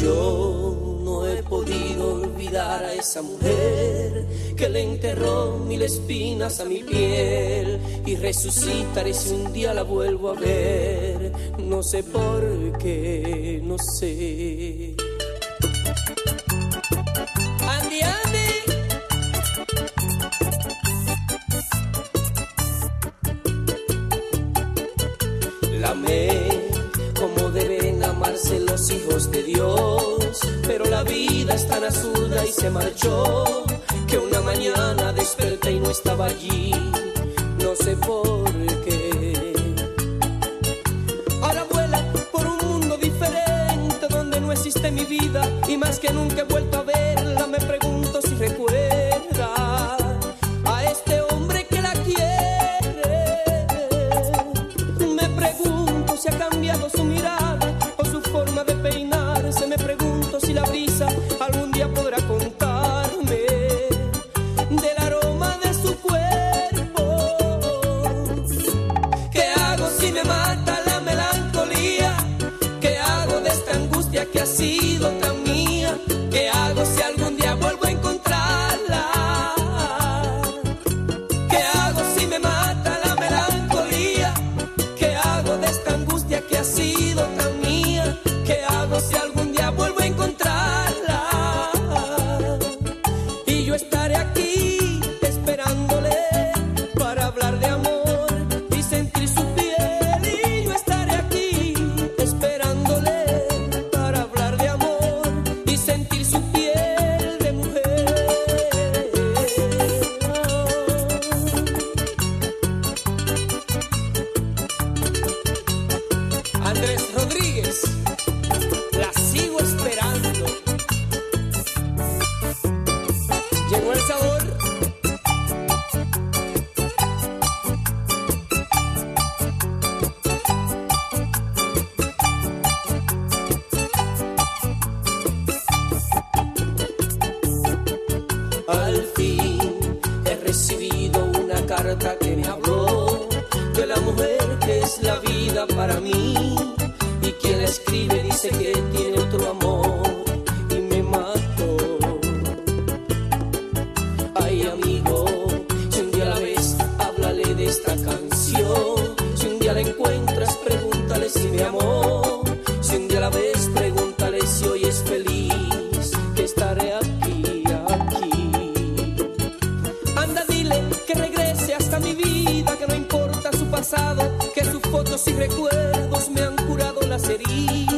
Yo no he podido olvidar a esa mujer que le enterró mil espinas a mi piel y resucitaré si un día la vuelvo a ver. No sé por qué, no sé. Andy, Andy. La y se marchó que una mañana desperté y no estaba allí, no sé por qué. Ahora vuela por un mundo diferente donde no existe mi vida y más que nunca he vuelto a verla, me pregunto que ha Rodríguez, la sigo esperando. Llegó el sabor. Al fin he recibido una carta que me habló de la mujer que es la vida para mí. Escribe dice que tiene otro amor y me mató. Ay amigo, si un día la ves, háblale de esta canción. Si un día la encuentras, pregúntale si me amó. Si un día la ves, pregúntale si hoy es feliz, que estaré aquí, aquí. Anda, dile que regrese hasta mi vida, que no importa su pasado, que sus fotos y recuerdos me han curado